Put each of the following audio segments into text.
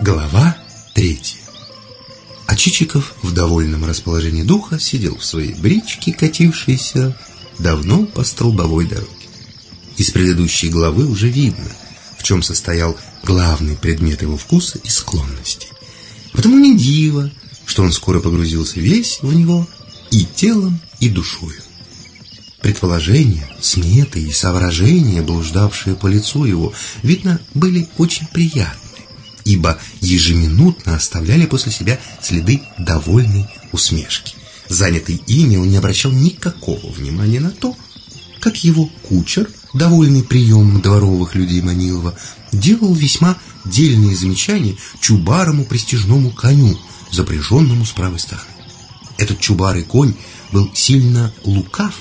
Глава третья А Чичиков в довольном расположении духа сидел в своей бричке, катившейся давно по столбовой дороге. Из предыдущей главы уже видно, в чем состоял главный предмет его вкуса и склонности. Потому не диво, что он скоро погрузился весь в него и телом, и душою. Предположения, сметы и соображения, блуждавшие по лицу его, видно, были очень приятны ибо ежеминутно оставляли после себя следы довольной усмешки. Занятый ими, он не обращал никакого внимания на то, как его кучер, довольный приемом дворовых людей Манилова, делал весьма дельные замечания чубарому престижному коню, запряженному с правой стороны. Этот чубарый конь был сильно лукав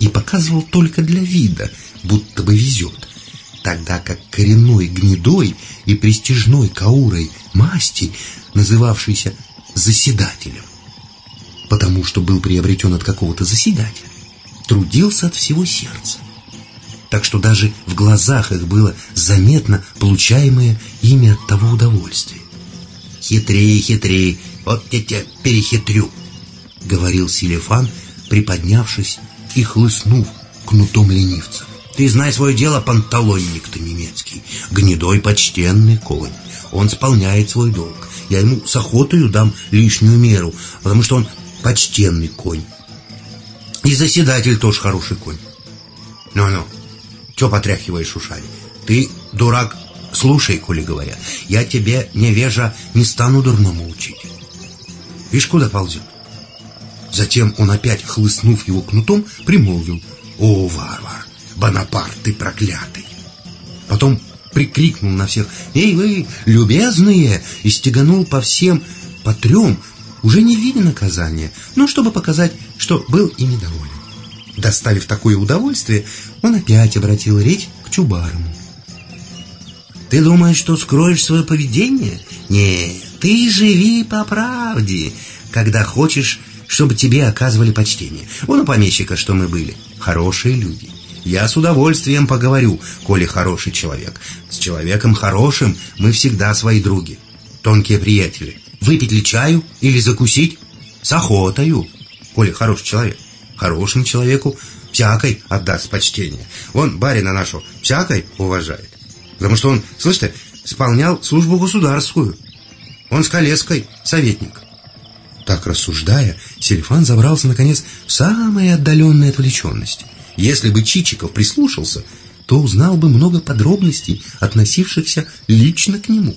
и показывал только для вида, будто бы везет, тогда как коренной гнедой и престижной каурой масти, называвшийся заседателем, потому что был приобретен от какого-то заседателя, трудился от всего сердца. Так что даже в глазах их было заметно получаемое ими от того удовольствие. «Хитрее, хитрее, вот я тебя перехитрю», — говорил Селефан, приподнявшись и хлыстнув кнутом ленивца. Ты знай свое дело, панталонник ты немецкий, гнедой почтенный конь. Он исполняет свой долг. Я ему с охотою дам лишнюю меру, потому что он почтенный конь. И заседатель тоже хороший конь. Ну-ну, что потряхиваешь ушами? Ты, дурак, слушай, коли говорят. Я тебе, невежа, не стану дурному учить. Видишь, куда ползет? Затем он опять, хлыстнув его кнутом, примолвил. О, варвар, Бонапарт, ты проклятый!» Потом прикрикнул на всех «Эй вы, любезные!» и стеганул по всем, по трем, уже не в виде наказания, но чтобы показать, что был и недоволен. Доставив такое удовольствие, он опять обратил речь к Чубарому. «Ты думаешь, что скроешь свое поведение? Нет, ты живи по правде, когда хочешь, чтобы тебе оказывали почтение. Вон у помещика, что мы были, хорошие люди. Я с удовольствием поговорю, коли хороший человек. С человеком хорошим мы всегда свои други. Тонкие приятели. Выпить ли чаю или закусить? С охотою, коли хороший человек. Хорошему человеку всякой отдаст почтение. Он барина нашу всякой уважает. Потому что он, слышите, исполнял службу государственную. Он с Колеской советник. Так рассуждая, Сельфан забрался, наконец, в самые отдаленные отвлеченности. Если бы Чичиков прислушался, то узнал бы много подробностей, относившихся лично к нему.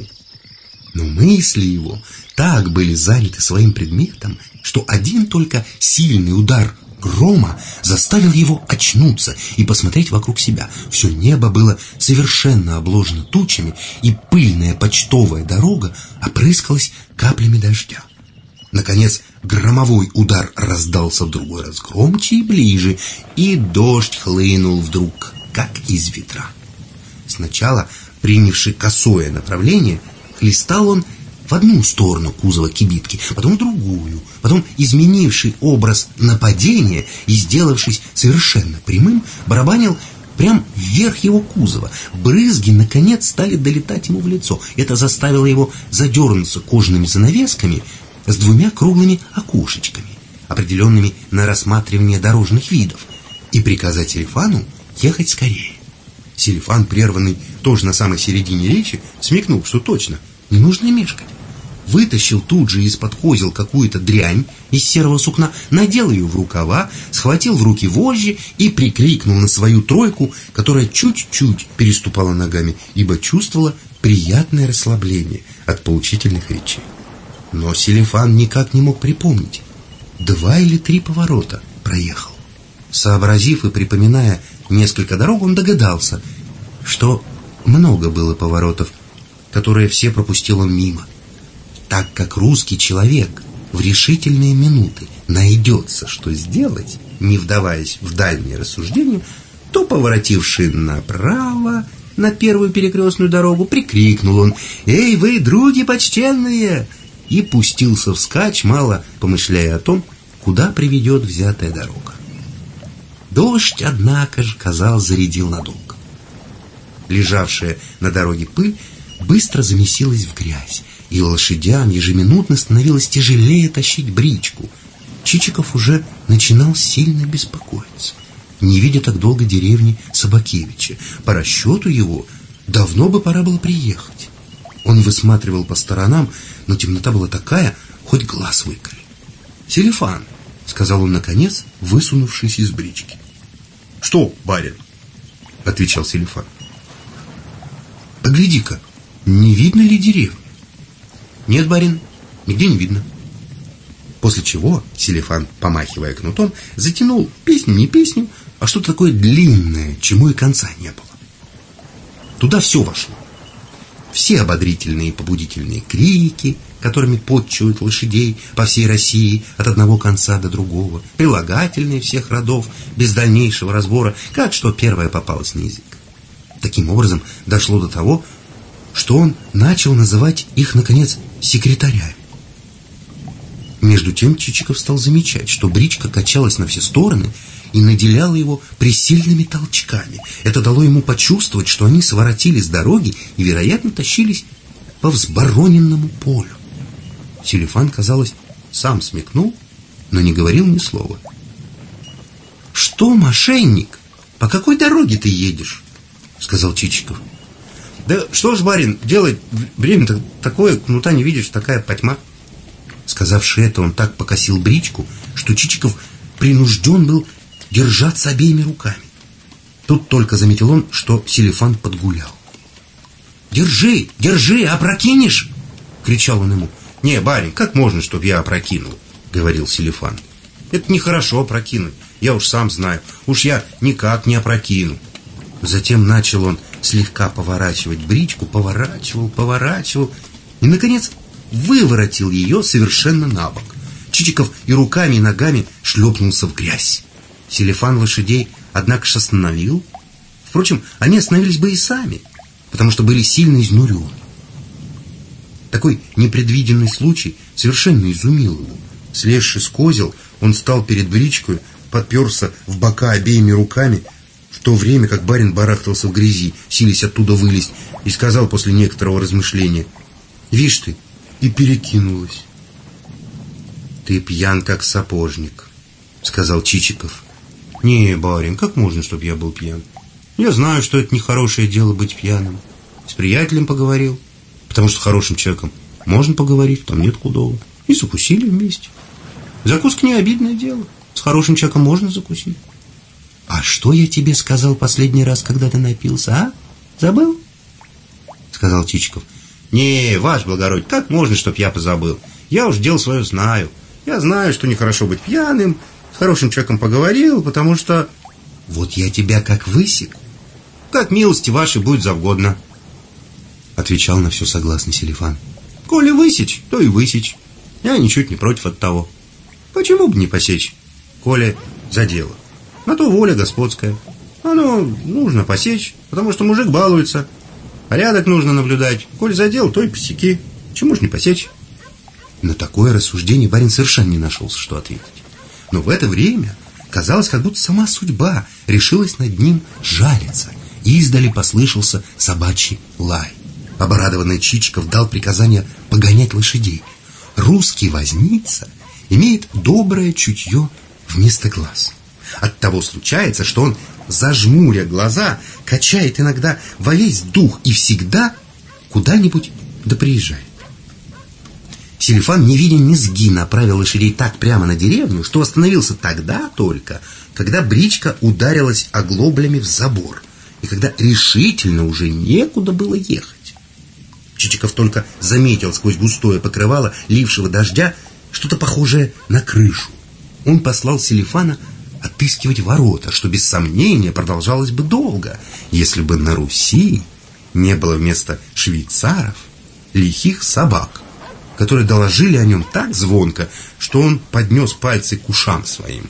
Но мысли его так были заняты своим предметом, что один только сильный удар грома заставил его очнуться и посмотреть вокруг себя. Все небо было совершенно обложено тучами, и пыльная почтовая дорога опрыскалась каплями дождя. Наконец, громовой удар раздался в другой раз громче и ближе, и дождь хлынул вдруг, как из ветра. Сначала, принявший косое направление, хлестал он в одну сторону кузова кибитки, потом в другую, потом изменивший образ нападения и сделавшись совершенно прямым, барабанил прям вверх его кузова. Брызги, наконец, стали долетать ему в лицо. Это заставило его задернуться кожаными занавесками, с двумя круглыми окошечками, определенными на рассматривание дорожных видов, и приказать Селифану ехать скорее. Селифан, прерванный тоже на самой середине речи, смекнул, что точно, не нужно мешкать. Вытащил тут же из-под козел какую-то дрянь из серого сукна, надел ее в рукава, схватил в руки вожжи и прикрикнул на свою тройку, которая чуть-чуть переступала ногами, ибо чувствовала приятное расслабление от поучительных речей. Но Селифан никак не мог припомнить. Два или три поворота проехал. Сообразив и припоминая несколько дорог, он догадался, что много было поворотов, которые все пропустил он мимо. Так как русский человек в решительные минуты найдется, что сделать, не вдаваясь в дальние рассуждения, то, поворотивший направо, на первую перекрестную дорогу, прикрикнул он «Эй, вы, други почтенные!» и пустился вскачь, мало помышляя о том, куда приведет взятая дорога. Дождь, однако же, казалось, зарядил надолго. Лежавшая на дороге пыль быстро замесилась в грязь, и лошадям ежеминутно становилось тяжелее тащить бричку. Чичиков уже начинал сильно беспокоиться, не видя так долго деревни Собакевича. По расчету его, давно бы пора было приехать. Он высматривал по сторонам, но темнота была такая, хоть глаз выколи. «Селифан!» — сказал он наконец, высунувшись из брички. «Что, барин?» — отвечал Селифан. «Погляди-ка, не видно ли деревни?» «Нет, барин, нигде не видно». После чего Селифан, помахивая кнутом, затянул песню не песню, а что-то такое длинное, чему и конца не было. Туда все вошло. Все ободрительные и побудительные крики, которыми подчивают лошадей по всей России от одного конца до другого, прилагательные всех родов, без дальнейшего разбора, как что первое попалось на язык. Таким образом, дошло до того, что он начал называть их, наконец, секретарями. Между тем Чичиков стал замечать, что бричка качалась на все стороны и наделяла его присильными толчками. Это дало ему почувствовать, что они своротили с дороги и, вероятно, тащились по взбороненному полю. Селифан, казалось, сам смекнул, но не говорил ни слова. «Что, мошенник, по какой дороге ты едешь?» — сказал Чичиков. «Да что ж, барин, делать время-то такое, кнута не видишь, такая потьма». Сказавши это, он так покосил бричку, что Чичиков принужден был держаться обеими руками. Тут только заметил он, что Селифан подгулял. «Держи, держи, опрокинешь!» — кричал он ему. «Не, барин, как можно, чтоб я опрокинул?» — говорил Селифан. «Это нехорошо опрокинуть, я уж сам знаю. Уж я никак не опрокину». Затем начал он слегка поворачивать бричку, поворачивал, поворачивал и, наконец, выворотил ее совершенно на бок. Чичиков и руками, и ногами шлепнулся в грязь. Селефан лошадей, однако остановил. Впрочем, они остановились бы и сами, потому что были сильно изнурены. Такой непредвиденный случай совершенно изумил его. Слезший с козел, он стал перед бричкой, подперся в бока обеими руками, то время как барин барахтался в грязи, сились оттуда вылезть, и сказал после некоторого размышления, «Вишь ты, и перекинулась». «Ты пьян, как сапожник», — сказал Чичиков. «Не, барин, как можно, чтобы я был пьян? Я знаю, что это нехорошее дело быть пьяным. С приятелем поговорил, потому что с хорошим человеком можно поговорить, там нет худого. И закусили вместе. Закуска не обидное дело. С хорошим человеком можно закусить. А что я тебе сказал последний раз, когда ты напился, а? Забыл? Сказал Чичиков. Не, ваш благородие, как можно, чтоб я позабыл? Я уж дело свое знаю. Я знаю, что нехорошо быть пьяным, с хорошим человеком поговорил, потому что... Вот я тебя как высек. Как милости вашей будет завгодно. Отвечал на все согласный Селифан. Коли высечь, то и высечь. Я ничуть не против от того. Почему бы не посечь, коли за дело? На то воля господская. Оно нужно посечь, потому что мужик балуется. Порядок нужно наблюдать. Коль задел, то и посеки. Чему ж не посечь? На такое рассуждение барин совершенно не нашелся, что ответить. Но в это время казалось, как будто сама судьба решилась над ним жалиться. И издали послышался собачий лай. Обрадованный Чичиков дал приказание погонять лошадей. Русский возница имеет доброе чутье вместо глаз. Оттого случается, что он, зажмуря глаза, качает иногда во весь дух и всегда куда-нибудь да приезжает. Селифан, не видя низги, направил лошадей так прямо на деревню, что остановился тогда только, когда бричка ударилась оглоблями в забор, и когда решительно уже некуда было ехать. Чичиков только заметил сквозь густое покрывало лившего дождя что-то похожее на крышу. Он послал Селифана отыскивать ворота, что без сомнения продолжалось бы долго, если бы на Руси не было вместо швейцаров лихих собак, которые доложили о нем так звонко, что он поднес пальцы к ушам своим.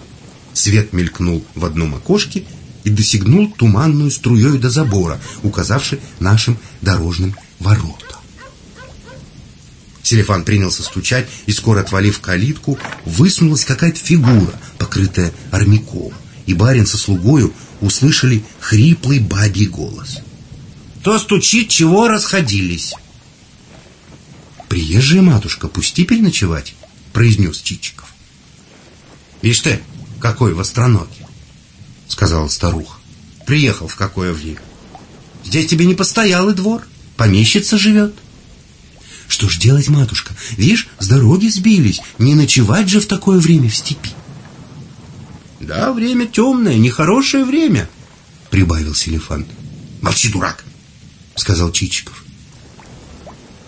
Свет мелькнул в одном окошке, и досягнул туманную струей до забора, указавший нашим дорожным воротам. Селефан принялся стучать, и скоро, отвалив калитку, высунулась какая-то фигура, покрытая армяком, и барин со слугою услышали хриплый бабий голос. «Кто стучит, чего расходились?» «Приезжая матушка, пусти переночевать», — произнес Чичиков. «Ишь ты, какой востроногий!» — сказала старуха. «Приехал в какое время? Здесь тебе не постоялый двор, помещица живет». «Что ж делать, матушка? Видишь, с дороги сбились, не ночевать же в такое время в степи». «Да, время темное, нехорошее время», — прибавил Селефан. «Молчи, дурак», — сказал Чичиков.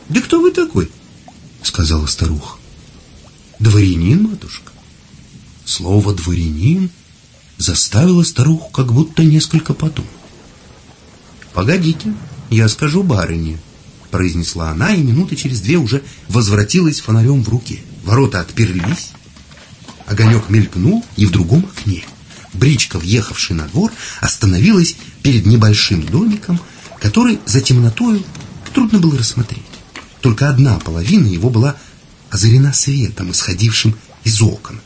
«Да кто вы такой?» — сказала старуха. «Дворянин, матушка». Слово «дворянин» заставило старуху как будто несколько подумать. «Погодите, я скажу барыне», — произнесла она, и минуты через две уже возвратилась фонарем в руке. Ворота отперлись, огонек мелькнул, и в другом окне бричка, въехавшая на двор, остановилась перед небольшим домиком, который за темнотою трудно было рассмотреть. Только одна половина его была озарена светом, исходившим из окон.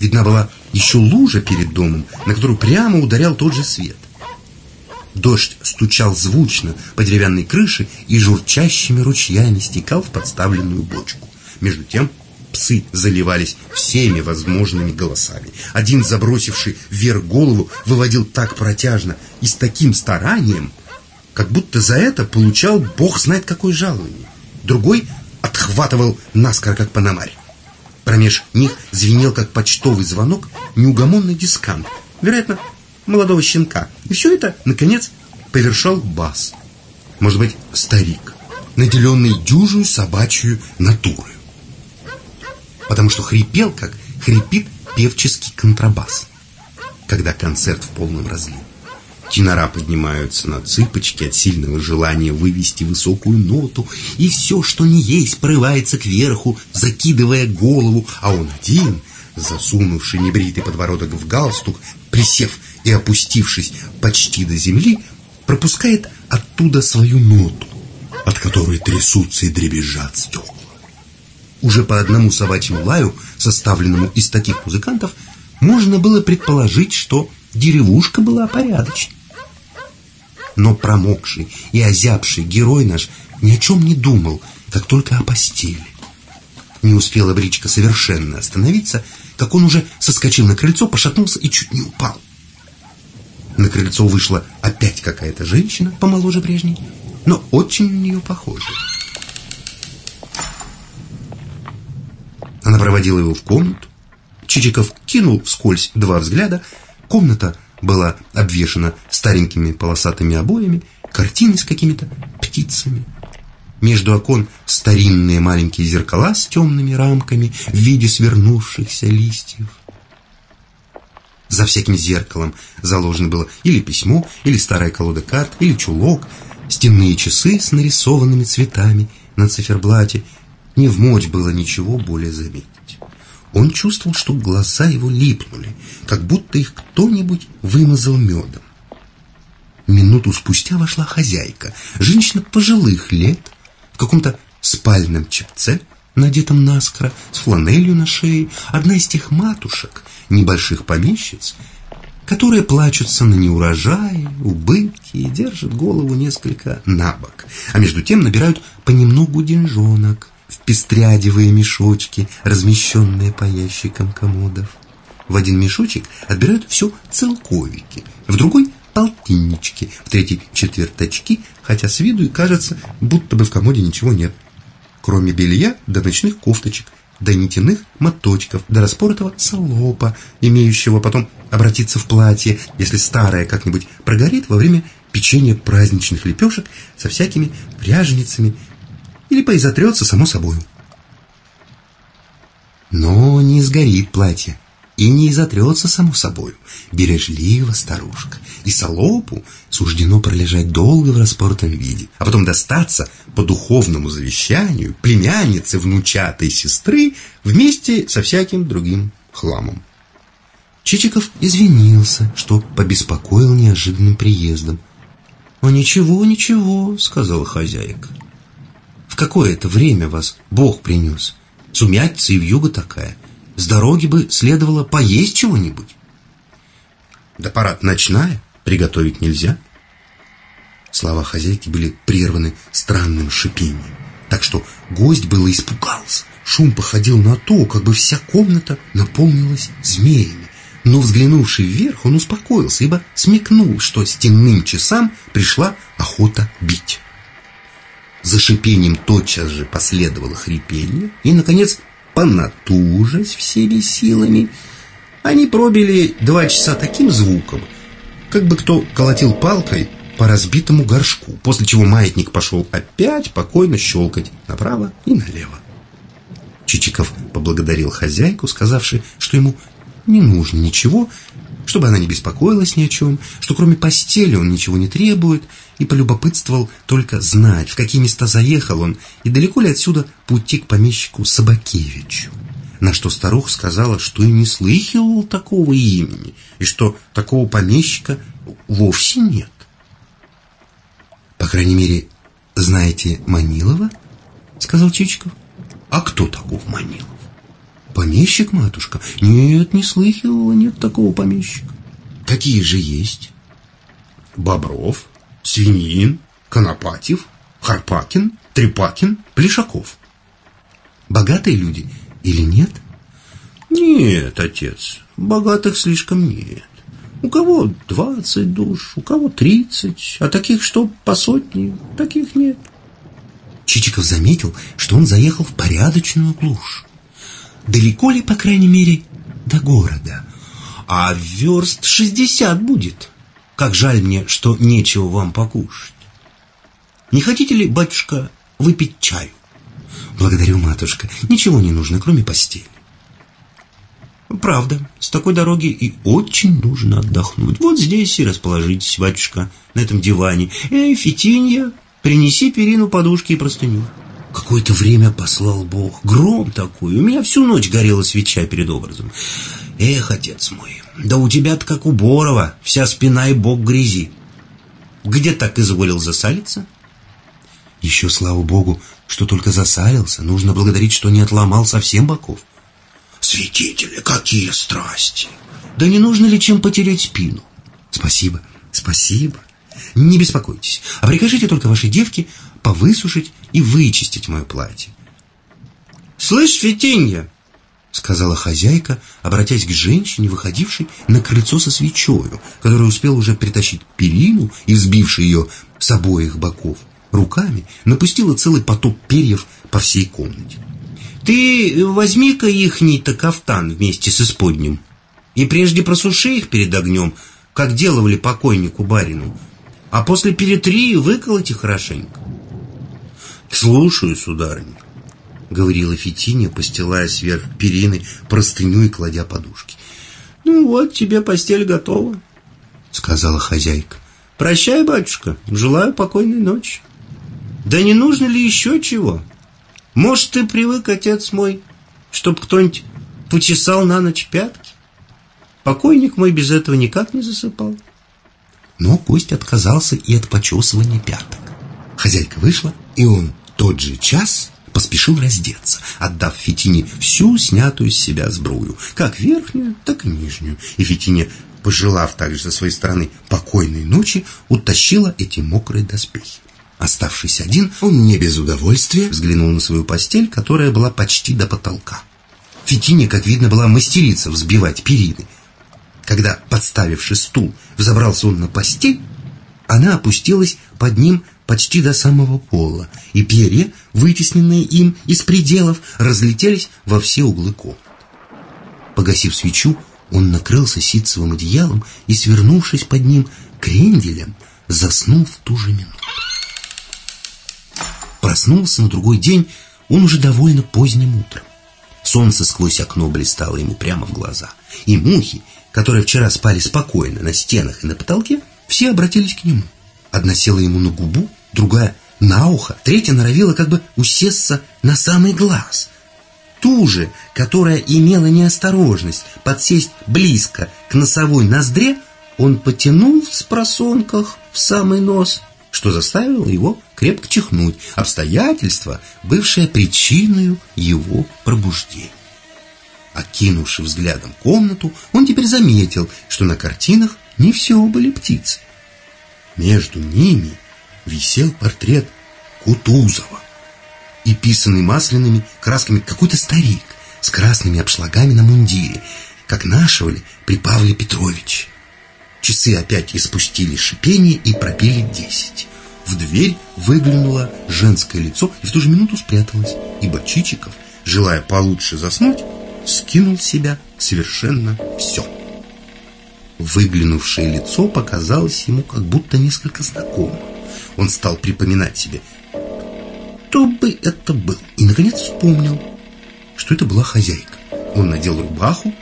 Видна была еще лужа перед домом, на которую прямо ударял тот же свет. Дождь стучал звучно по деревянной крыше и журчащими ручьями стекал в подставленную бочку. Между тем псы заливались всеми возможными голосами. Один, забросивший вверх голову, выводил так протяжно и с таким старанием, как будто за это получал бог знает какое жалование. Другой отхватывал наскоро, как панамарь. Промеж них звенел, как почтовый звонок, неугомонный дискант. Вероятно, молодого щенка. И все это, наконец, повершал бас. Может быть, старик, наделенный дюжую собачью натурой. Потому что хрипел, как хрипит певческий контрабас, когда концерт в полном разливе. Тенора поднимаются на цыпочки от сильного желания вывести высокую ноту, и все, что не есть, порывается кверху, закидывая голову, а он один, засунувший небритый подбородок в галстук, присев и опустившись почти до земли, пропускает оттуда свою ноту, от которой трясутся и дребезжат стекла. Уже по одному собачьему лаю, составленному из таких музыкантов, можно было предположить, что деревушка была порядочной. Но промокший и озябший герой наш ни о чем не думал, как только о постели. Не успела бричка совершенно остановиться, как он уже соскочил на крыльцо, пошатнулся и чуть не упал. На крыльцо вышла опять какая-то женщина, помоложе прежней, но очень на нее похожая. Она проводила его в комнату. Чичиков кинул вскользь два взгляда. Комната была обвешана старенькими полосатыми обоями, картины с какими-то птицами. Между окон старинные маленькие зеркала с темными рамками в виде свернувшихся листьев. За всяким зеркалом заложено было или письмо, или старая колода карт, или чулок, стенные часы с нарисованными цветами на циферблате. Не в мочь было ничего более заметить. Он чувствовал, что глаза его липнули, как будто их кто-нибудь вымазал медом. Минуту спустя вошла хозяйка, женщина пожилых лет, в каком-то спальном чепце, надетом наскоро, с фланелью на шее, одна из тех матушек, небольших помещиц, которые плачутся на неурожае, убытки и держат голову несколько на бок, а между тем набирают понемногу деньжонок в пестрядевые мешочки, размещенные по ящикам комодов. В один мешочек отбирают все целковики, в другой – полтиннички, в третий – четверточки, хотя с виду и кажется, будто бы в комоде ничего нет, кроме белья до ночных кофточек, до нитяных моточков, до распоротого салопа, имеющего потом обратиться в платье, если старое как-нибудь прогорит во время печенья праздничных лепешек со всякими пряженицами или поизотрется само собою. Но не сгорит платье и не изотрется само собою. Бережливо старушка. И солопу суждено пролежать долго в распортом виде, а потом достаться по духовному завещанию племянницы внучатой сестры вместе со всяким другим хламом. Чичиков извинился, что побеспокоил неожиданным приездом. «А ничего, ничего», — сказала хозяйка. «В какое-то время вас Бог принес. Сумятица и вьюга такая. С дороги бы следовало поесть чего-нибудь». «Да парад ночная, приготовить нельзя». Слова хозяйки были прерваны странным шипением, так что гость было испугался. Шум походил на то, как бы вся комната наполнилась змеями. Но, взглянувший вверх, он успокоился, ибо смекнул, что стенным часам пришла охота бить. За шипением тотчас же последовало хрипение, и, наконец, понатужась всеми силами, они пробили два часа таким звуком, как бы кто колотил палкой по разбитому горшку, после чего маятник пошел опять покойно щелкать направо и налево. Чичиков поблагодарил хозяйку, сказавши, что ему не нужно ничего, чтобы она не беспокоилась ни о чем, что кроме постели он ничего не требует, и полюбопытствовал только знать, в какие места заехал он, и далеко ли отсюда пути к помещику Собакевичу. На что старуха сказала, что и не слыхивал такого имени, и что такого помещика вовсе нет. «По крайней мере, знаете Манилова?» — сказал Чичиков. «А кто таков Манилов?» «Помещик, матушка?» «Нет, не слыхивала, нет такого помещика». «Какие же есть?» «Бобров, Свинин, Конопатьев, Харпакин, Трепакин, Плешаков». «Богатые люди или нет?» «Нет, отец, богатых слишком нет. У кого двадцать душ, у кого тридцать, а таких, что по сотне, таких нет». Чичиков заметил, что он заехал в порядочную глушь. Далеко ли, по крайней мере, до города? А верст шестьдесят будет. Как жаль мне, что нечего вам покушать. Не хотите ли, батюшка, выпить чаю? Благодарю, матушка. Ничего не нужно, кроме постели. Правда, с такой дороги и очень нужно отдохнуть. Вот здесь и расположитесь, батюшка, на этом диване. Эй, Фитинья, принеси перину, подушки и простыню. Какое-то время послал Бог. Гром такой. У меня всю ночь горела свеча перед образом. Эх, отец мой, да у тебя-то как у Борова, вся спина и бок грязи. Где так изволил засалиться? Еще, слава Богу, что только засалился. Нужно благодарить, что не отломал совсем боков. Святители, какие страсти! Да не нужно ли чем потереть спину? Спасибо, спасибо. Не беспокойтесь, а прикажите только вашей девке повысушить и вычистить мое платье. «Слышь, Фитинья!» — сказала хозяйка, обратясь к женщине, выходившей на крыльцо со свечою, которая успела уже притащить перину и, сбивший ее с обоих боков, руками напустила целый поток перьев по всей комнате. «Ты возьми-ка ихний-то кафтан вместе с исподним и прежде просуши их перед огнем, как делали покойнику барину, а после перетри и выколоти хорошенько. «Слушаю, сударыня», — говорила Фетиния, постилая сверх перины простыню и кладя подушки. «Ну вот, тебе постель готова», — сказала хозяйка. «Прощай, батюшка, желаю покойной ночи». «Да не нужно ли еще чего? Может, ты привык, отец мой, чтоб кто-нибудь почесал на ночь пятки? Покойник мой без этого никак не засыпал». Но гость отказался и от почесывания пяток. Хозяйка вышла, и он тот же час поспешил раздеться, отдав Фетине всю снятую с себя сбрую, как верхнюю, так и нижнюю. И Фетине, пожелав также со своей стороны покойной ночи, утащила эти мокрые доспехи. Оставшись один, он не без удовольствия взглянул на свою постель, которая была почти до потолка. Фетине, как видно, была мастерица взбивать перины. Когда, подставивший стул, взобрался он на постель, она опустилась под ним почти до самого пола, и перья, вытесненные им из пределов, разлетелись во все углы комнаты. Погасив свечу, он накрылся ситцевым одеялом и, свернувшись под ним кренделем, заснул в ту же минуту. Проснулся на другой день он уже довольно поздним утром. Солнце сквозь окно блистало ему прямо в глаза, и мухи, которые вчера спали спокойно на стенах и на потолке, все обратились к нему. Одна села ему на губу, другая на ухо, третья норовила как бы усесться на самый глаз. ту же, которая имела неосторожность подсесть близко к носовой ноздре, он потянул в спросонках в самый нос, что заставило его крепко чихнуть, обстоятельство, бывшее причиной его пробуждения. Окинувши взглядом комнату, он теперь заметил, что на картинах не все были птицы. Между ними висел портрет Кутузова и писанный масляными красками какой-то старик с красными обшлагами на мундире, как нашего ли при Павле Петровиче. Часы опять испустили шипение и пропели десять. В дверь выглянуло женское лицо и в ту же минуту спряталось, ибо Чичиков, желая получше заснуть, скинул с себя совершенно все. Выглянувшее лицо показалось ему как будто несколько знакомым. Он стал припоминать себе, кто бы это был, и, наконец, вспомнил, что это была хозяйка. Он надел рубаху,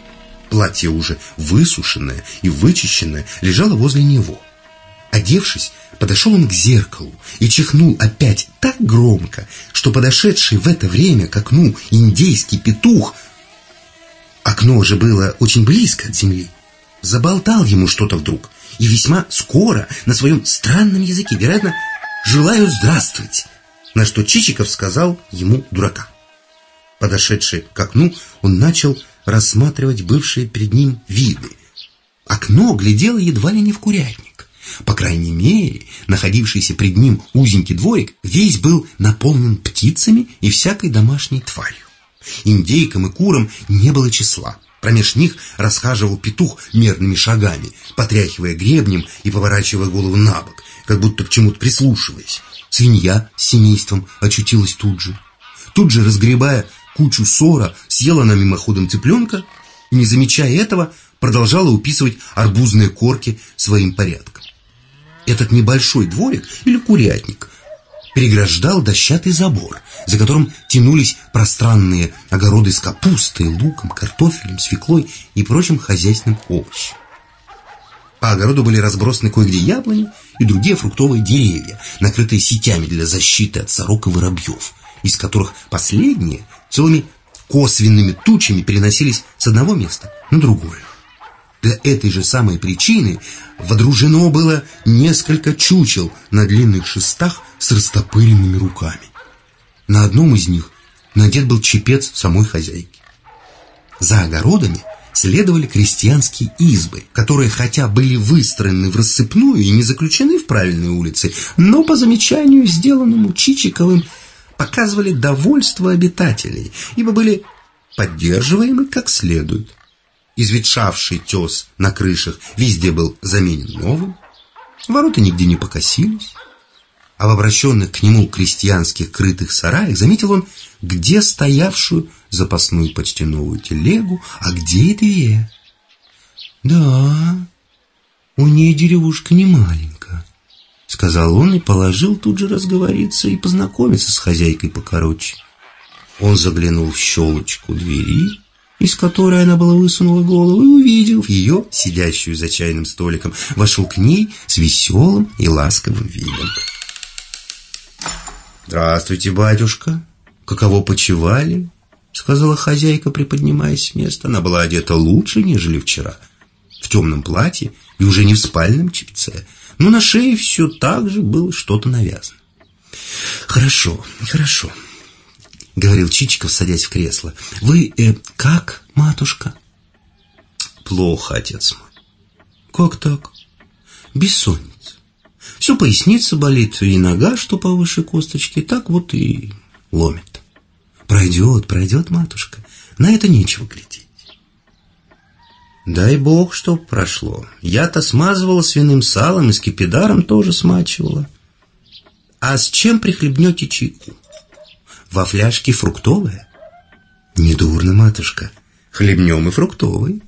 платье уже высушенное и вычищенное лежало возле него. Одевшись, подошел он к зеркалу и чихнул опять так громко, что подошедший в это время к окну индейский петух, окно же было очень близко от земли, заболтал ему что-то вдруг и весьма скоро на своем странном языке, вероятно, «желаю здравствовать», на что Чичиков сказал ему дурака. Подошедший к окну, он начал рассматривать бывшие перед ним виды. Окно глядело едва ли не в курятник. По крайней мере, находившийся пред ним узенький дворик весь был наполнен птицами и всякой домашней тварью. Индейкам и курам не было числа. Промеж них расхаживал петух мерными шагами, потряхивая гребнем и поворачивая голову на бок, как будто к чему-то прислушиваясь. Свинья с семейством очутилась тут же. Тут же, разгребая кучу сора, съела на мимоходом цыпленка и, не замечая этого, продолжала уписывать арбузные корки своим порядком. Этот небольшой дворик или курятник переграждал дощатый забор, за которым тянулись пространные огороды с капустой, луком, картофелем, свеклой и прочим хозяйственным овощем. По огороду были разбросаны кое-где яблони и другие фруктовые деревья, накрытые сетями для защиты от сорок и воробьев, из которых последние целыми косвенными тучами переносились с одного места на другое. Для этой же самой причины водружено было несколько чучел на длинных шестах с растопыренными руками. На одном из них надет был чепец самой хозяйки. За огородами следовали крестьянские избы, которые хотя были выстроены в рассыпную и не заключены в правильные улицы, но по замечанию, сделанному Чичиковым, показывали довольство обитателей, ибо были поддерживаемы как следует. Изветшавший тес на крышах везде был заменен новым, ворота нигде не покосились, а в обращенных к нему крестьянских крытых сараях заметил он, где стоявшую запасную почти новую телегу, а где две. «Да, у ней деревушка не маленькая», — сказал он и положил тут же разговориться и познакомиться с хозяйкой покороче. Он заглянул в щелочку двери из которой она была высунула голову, и, увидев ее, сидящую за чайным столиком, вошел к ней с веселым и ласковым видом. «Здравствуйте, батюшка! Каково почевали?» Сказала хозяйка, приподнимаясь с места. Она была одета лучше, нежели вчера. В темном платье и уже не в спальном чепце. Но на шее все так же было что-то навязано. «Хорошо, хорошо», — говорил Чичиков, садясь в кресло. «Вы э, как, матушка?» «Плохо, отец мой». «Как так?» «Бессонница. Все поясница болит, и нога, что повыше косточки, так вот и ломит. Пройдет, пройдет, матушка. На это нечего глядеть». «Дай бог, чтоб прошло. Я-то смазывала свиным салом и скипидаром тоже смачивала. А с чем прихлебнете чайку?» Во фляжке фруктовая? Недурно, матушка. Хлебнем и фруктовый.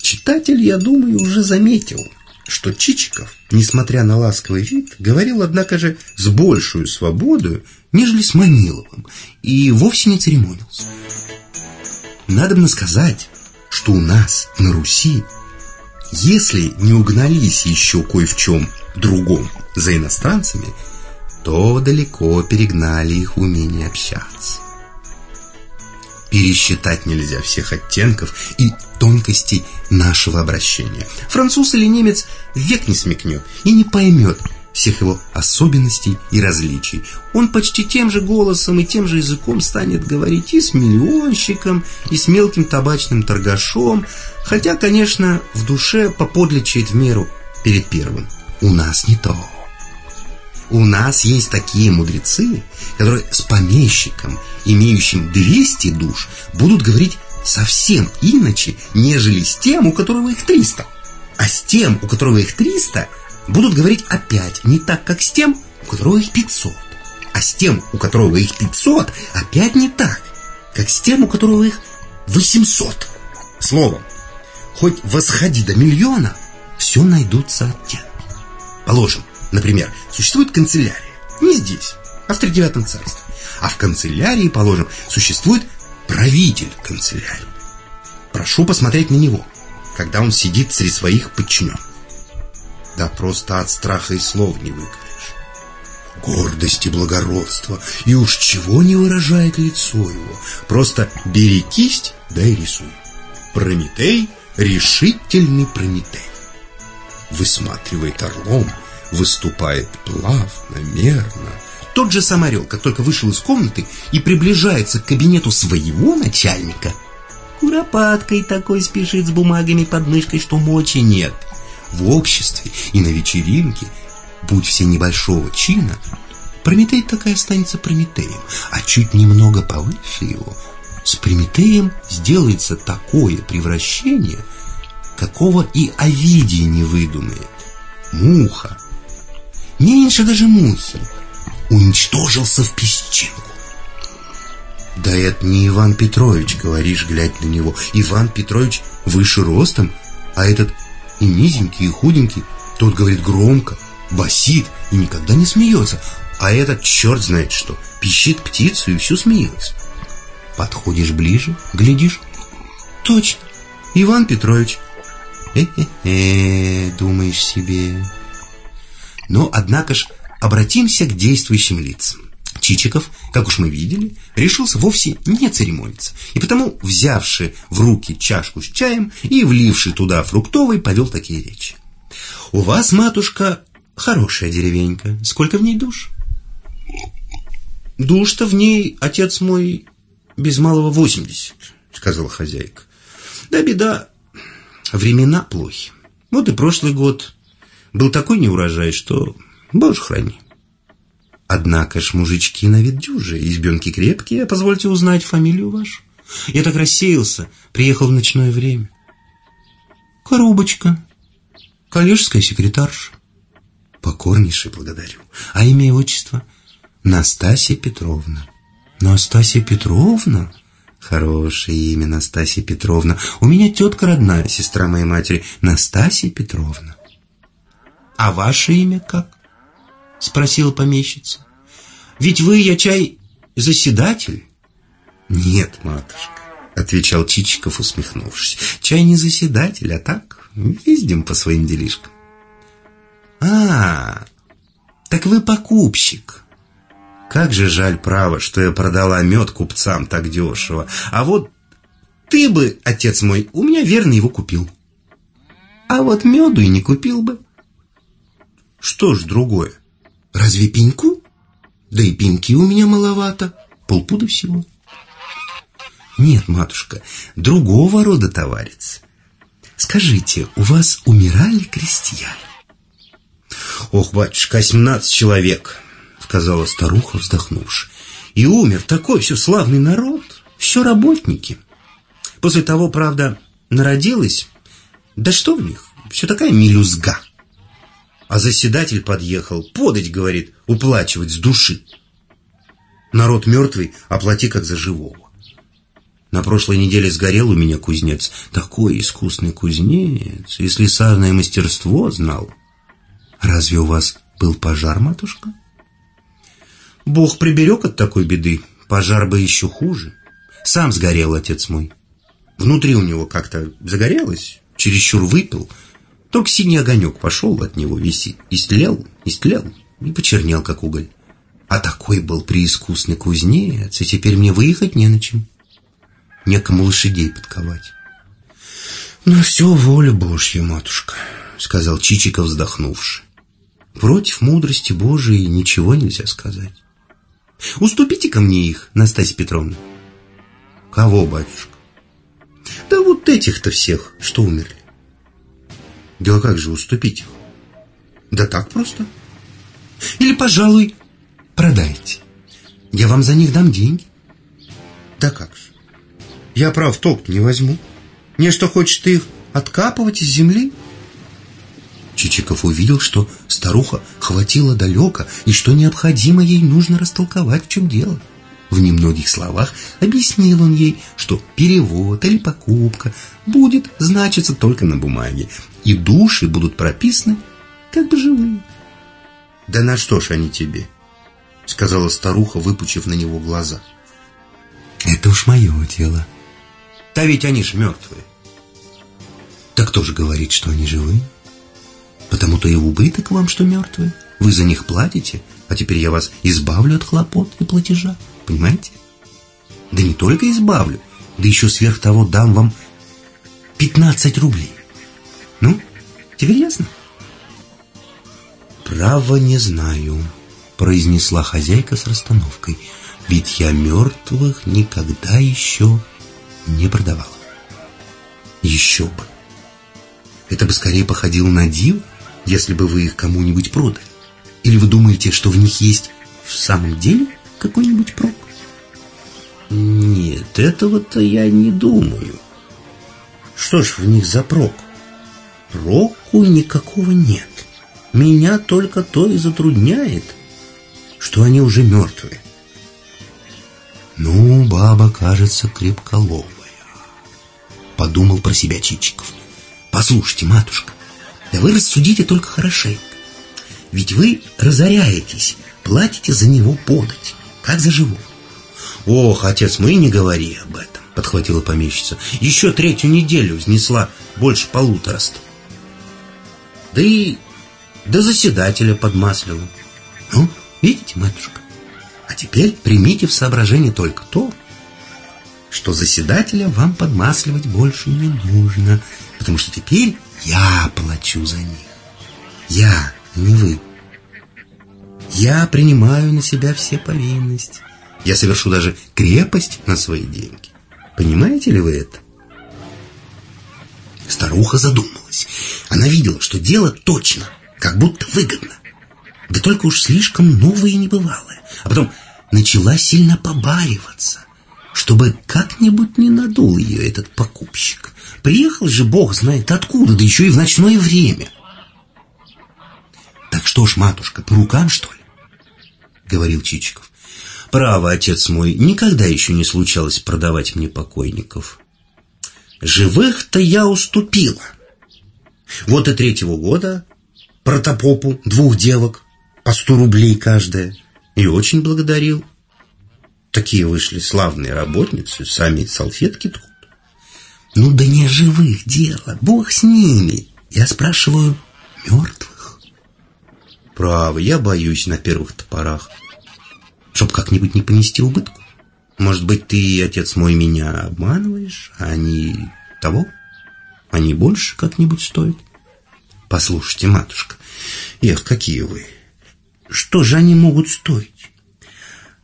Читатель, я думаю, уже заметил, что Чичиков, несмотря на ласковый вид, говорил, однако же, с большую свободу, нежели с Маниловым, и вовсе не церемонился. Надо сказать, что у нас, на Руси, если не угнались еще кое в чем другом за иностранцами – то далеко перегнали их умение общаться. Пересчитать нельзя всех оттенков и тонкостей нашего обращения. Француз или немец век не смекнет и не поймет всех его особенностей и различий. Он почти тем же голосом и тем же языком станет говорить и с миллионщиком, и с мелким табачным торгашом, хотя, конечно, в душе поподличает в меру перед первым. У нас не то. У нас есть такие мудрецы, которые с помещиком, имеющим 200 душ, будут говорить совсем иначе, нежели с тем, у которого их 300. А с тем, у которого их 300, будут говорить опять не так, как с тем, у которого их 500. А с тем, у которого их 500, опять не так, как с тем, у которого их 800. Словом, хоть восходи до миллиона, все найдутся оттенки. Положим, например, существует канцелярия. Не здесь, а в тридевятом царстве. А в канцелярии, положим, существует правитель канцелярии. Прошу посмотреть на него, когда он сидит среди своих подчиненных. Да просто от страха и слов не выкричь. Гордость и благородство, и уж чего не выражает лицо его. Просто бери кисть, да и рисуй. Прометей — решительный Прометей. Высматривает орлом, выступает плавно, мерно. Тот же сам орел, как только вышел из комнаты и приближается к кабинету своего начальника, куропаткой такой спешит с бумагами под мышкой, что мочи нет. В обществе и на вечеринке, будь все небольшого чина, Прометей так останется Прометеем, а чуть немного повыше его, с Прометеем сделается такое превращение, какого и Овидий не выдумает. Муха, меньше даже мухи, уничтожился в песчинку. Да это не Иван Петрович, говоришь, глядь на него. Иван Петрович выше ростом, а этот и низенький, и худенький. Тот говорит громко, басит и никогда не смеется. А этот черт знает что, пищит птицу и все смеется. Подходишь ближе, глядишь. Точно, Иван Петрович. Э-э-э, думаешь себе. Но, однако ж, обратимся к действующим лицам. Чичиков, как уж мы видели, решился вовсе не церемониться, и потому, взявший в руки чашку с чаем и вливший туда фруктовый, повел такие речи. «У вас, матушка, хорошая деревенька. Сколько в ней душ?» «Душ-то в ней, отец мой, без малого восемьдесят», — сказала хозяйка. «Да беда, времена плохи. Вот и прошлый год был такой неурожай, что, боже храни». Однако ж мужички на вид дюжи, избенки крепкие, позвольте узнать фамилию вашу. Я так рассеялся, приехал в ночное время. Коробочка, коллежская секретарша. Покорнейше благодарю. А имя и отчество? Настасья Петровна. Настасья Петровна? Хорошее имя, Настасья Петровна. У меня тетка родная, сестра моей матери, Настасья Петровна. А ваше имя как? Спросила помещица. Ведь вы, я чай, заседатель? Нет, матушка, отвечал Чичиков, усмехнувшись. Чай не заседатель, а так, ездим по своим делишкам. А, так вы покупщик. Как же жаль, право, что я продала мед купцам так дешево. А вот ты бы, отец мой, у меня верно его купил. А вот меду и не купил бы. Что ж другое? Разве пеньку? Да и пеньки у меня маловато, полпуда всего. Нет, матушка, другого рода товарец. Скажите, у вас умирали крестьяне? Ох, батюшка, семнадцать человек, сказала старуха, вздохнувши. И умер такой все славный народ, все работники. После того, правда, народилась, да что в них, все такая мелюзга. А заседатель подъехал, подать, говорит, уплачивать с души. Народ мертвый, оплати как за живого. На прошлой неделе сгорел у меня кузнец. Такой искусный кузнец, и слесарное мастерство знал. Разве у вас был пожар, матушка? Бог приберег от такой беды. Пожар бы еще хуже. Сам сгорел отец мой. Внутри у него как-то загорелось, чересчур выпил – только синий огонек пошел от него висит. Истлел, истлел и почернел, как уголь. А такой был преискусный кузнец, и теперь мне выехать не на чем. некому лошадей подковать. «Ну, все воля Божья, матушка», — сказал Чичиков, вздохнувши. «Против мудрости Божией ничего нельзя сказать. уступите ко мне их, Настасья Петровна». «Кого, батюшка?» «Да вот этих-то всех, что умерли». «Да как же уступить их?» «Да так просто». «Или, пожалуй, продайте. Я вам за них дам деньги». «Да как же? Я, прав, толк не возьму». Мне что, хочет их откапывать из земли? Чичиков увидел, что старуха хватила далеко, и что необходимо ей нужно растолковать, в чем дело. В немногих словах объяснил он ей, что перевод или покупка будет значиться только на бумаге, и души будут прописаны как бы живые. «Да на что ж они тебе?» — сказала старуха, выпучив на него глаза. «Это уж мое дело», да ведь они ж мертвые. Так кто же говорит, что они живые? Потому-то и убыток вам, что мертвые. Вы за них платите, а теперь я вас избавлю от хлопот и платежа. Понимаете? Да не только избавлю, да еще сверх того дам вам 15 рублей. Ну, теперь ясно? «Право не знаю», — произнесла хозяйка с расстановкой. «Ведь я мертвых никогда еще не продавал. Еще бы. Это бы скорее походило на дил, если бы вы их кому-нибудь продали. Или вы думаете, что в них есть в самом деле какой-нибудь прок? Нет, этого-то я не думаю. Что ж в них за прок? Проку никакого нет. Меня только то и затрудняет, что они уже мертвые. Ну, баба, кажется, крепколовая. Подумал про себя Чичиков. Послушайте, матушка, да вы рассудите только хорошенько. Ведь вы разоряетесь, платите за него подать, как за живого. Ох, отец, мы не говори об этом, подхватила помещица. Еще третью неделю взнесла больше полутораста. Да и до заседателя подмаслила. Ну, видите, матушка, а теперь примите в соображение только то, что заседателя вам подмасливать больше не нужно, потому что теперь я плачу за них. Я, не вы. Я принимаю на себя все повинности. Я совершу даже крепость на свои деньги. Понимаете ли вы это? Старуха задумалась. Она видела, что дело точно, как будто выгодно. Да только уж слишком новое и небывалое. А потом начала сильно побаиваться, чтобы как-нибудь не надул ее этот покупщик. Приехал же бог знает откуда, да еще и в ночное время. «Так что ж, матушка, по рукам, что ли?» — говорил Чичиков. «Право, отец мой, никогда еще не случалось продавать мне покойников. Живых-то я уступила. Вот и третьего года протопопу двух девок по сто рублей каждая. И очень благодарил. Такие вышли славные работницы, сами салфетки тут. Ну да не живых дело, бог с ними. Я спрашиваю, мертвых? Право, я боюсь на первых топорах. Чтоб как-нибудь не понести убытку. Может быть, ты, отец мой, меня обманываешь, а они того? Они больше как-нибудь стоят? Послушайте, матушка, эх, какие вы. Что же они могут стоить?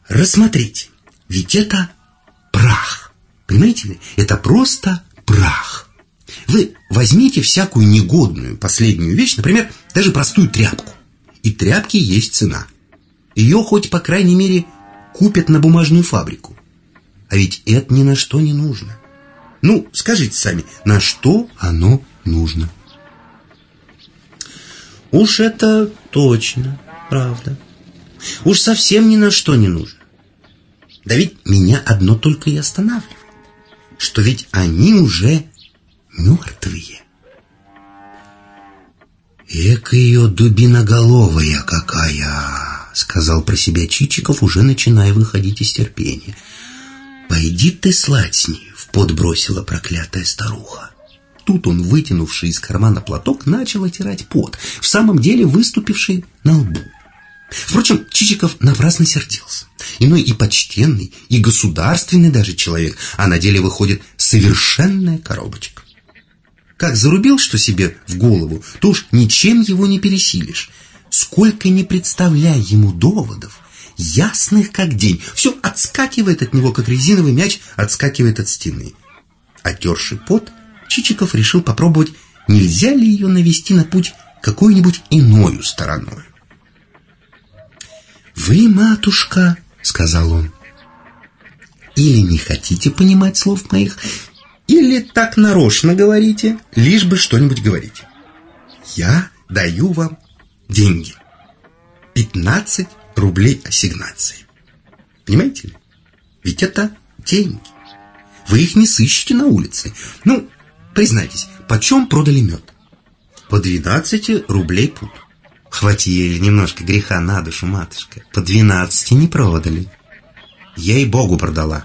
Рассмотрите, ведь это прах. Понимаете ли? Это просто прах. Вы возьмите всякую негодную последнюю вещь, например, даже простую тряпку. И тряпки есть цена. Ее хоть, по крайней мере, купят на бумажную фабрику. А ведь это ни на что не нужно. Ну, скажите сами, на что оно нужно? Уж это точно правда. Уж совсем ни на что не нужно. Да ведь меня одно только и останавливает, что ведь они уже мертвые. «Эка ее дубиноголовая какая!» — сказал про себя Чичиков, уже начиная выходить из терпения. «Пойди ты слать с ней!» — в пот бросила проклятая старуха. Тут он, вытянувший из кармана платок, начал отирать пот, в самом деле выступивший на лбу. Впрочем, Чичиков напрасно сердился. Иной и почтенный, и государственный даже человек, а на деле выходит совершенная коробочка. Как зарубил что себе в голову, то уж ничем его не пересилишь. Сколько не представляй ему доводов, ясных как день, все отскакивает от него, как резиновый мяч отскакивает от стены. Отерший пот, Чичиков решил попробовать, нельзя ли ее навести на путь какой-нибудь иною стороной. «Вы, матушка», — сказал он, — «или не хотите понимать слов моих, или так нарочно говорите, лишь бы что-нибудь говорить. Я даю вам деньги. 15 рублей ассигнации. Понимаете ли? Ведь это деньги. Вы их не сыщете на улице. Ну, признайтесь, почем продали мед? По 12 рублей пуд. Хватили немножко греха на душу, матушка. По 12 не продали. Я и Богу продала.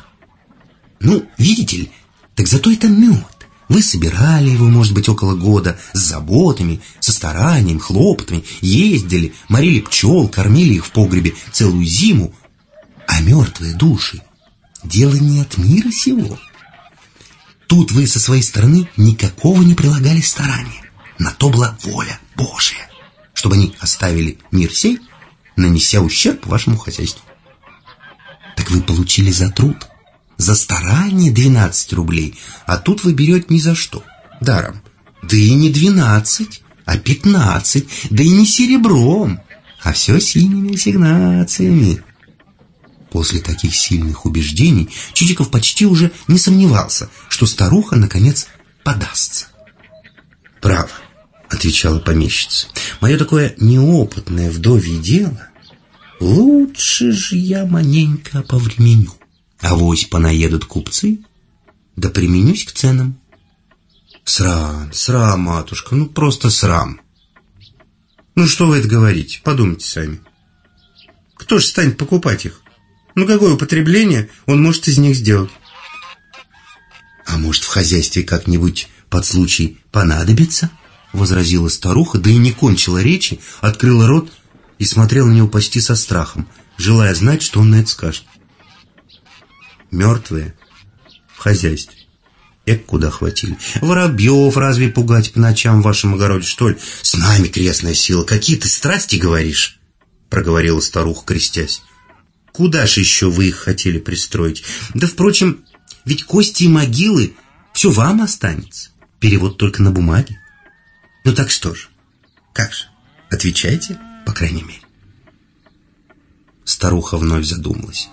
Ну, видите ли, так зато это мед. Вы собирали его, может быть, около года, с заботами, со старанием, хлопотами, ездили, морили пчел, кормили их в погребе целую зиму. А мертвые души — дело не от мира сего. Тут вы со своей стороны никакого не прилагали старания. На то была воля Божия, чтобы они оставили мир сей, нанеся ущерб вашему хозяйству. Так вы получили за труд — за старание 12 рублей, а тут вы берете ни за что, даром. Да и не 12, а 15, да и не серебром, а все синими ассигнациями. После таких сильных убеждений Чичиков почти уже не сомневался, что старуха, наконец, подастся. «Право», — отвечала помещица, — «мое такое неопытное вдовье дело, лучше же я маненько повременю». Авось понаедут купцы, да применюсь к ценам. Срам, срам, матушка, ну просто срам. Ну что вы это говорите, подумайте сами. Кто же станет покупать их? Ну какое употребление он может из них сделать? А может в хозяйстве как-нибудь под случай понадобится? Возразила старуха, да и не кончила речи, открыла рот и смотрела на него почти со страхом, желая знать, что он на это скажет мертвые в хозяйстве. Эк, куда хватили. Воробьев разве пугать по ночам в вашем огороде, что ли? С нами крестная сила. Какие ты страсти говоришь? Проговорила старуха, крестясь. Куда же еще вы их хотели пристроить? Да, впрочем, ведь кости и могилы все вам останется. Перевод только на бумаге. Ну так что же? Как же? Отвечайте, по крайней мере. Старуха вновь задумалась.